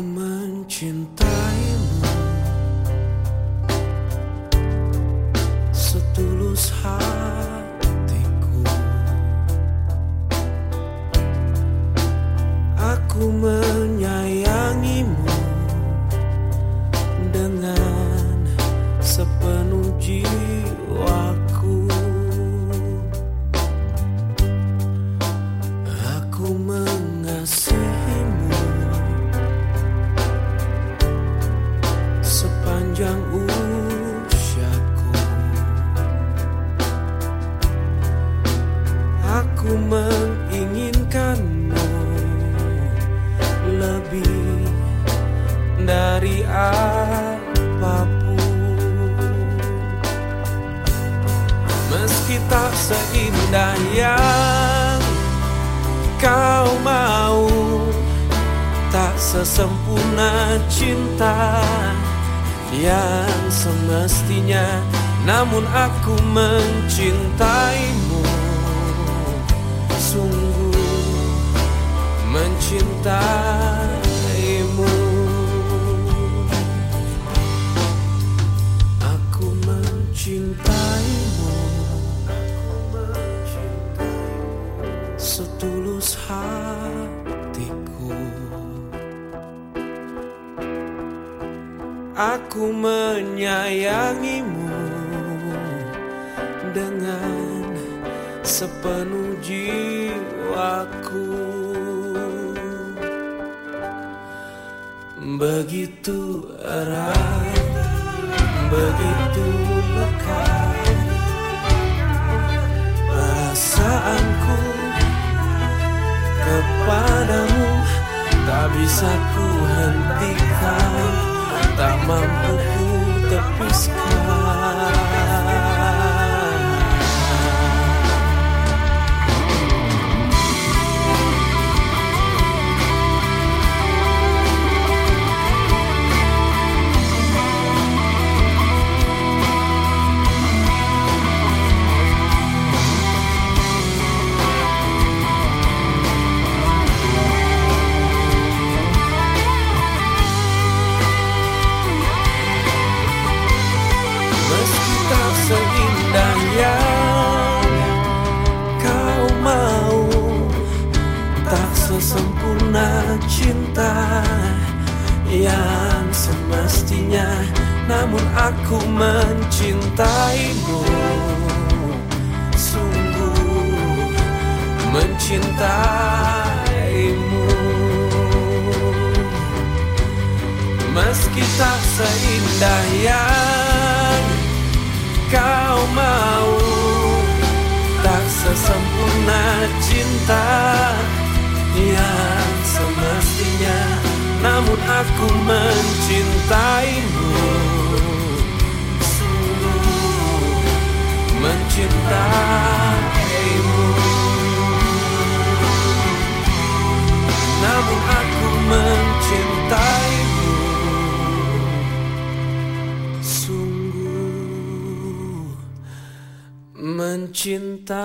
mencintaimu. Setulus hatiku. Aku menyayangimu Dengan sepenuh jiwaku. Aku menyayangimu Aku menginginkanmu lebih dari apa pun. Meski tak seindah yang kau mau Tak sesempurna cinta yang semestinya. Namun aku mencintaimu mencintaimu. Aku mencintaimu. Setulus hatiku. Aku menyayangimu dengan sepenuh jiwaku Begitu erat, begitu lekat Perasaanku kepadamu Tak bisa ku Namun aku mencintaimu. Sungguh mencintaimu. Meski tak seindah yang kau mau Tak sesempurna cinta mencintaimu. Sungguh mencintaimu. Namun aku mencintaimu. Sungguh mencintai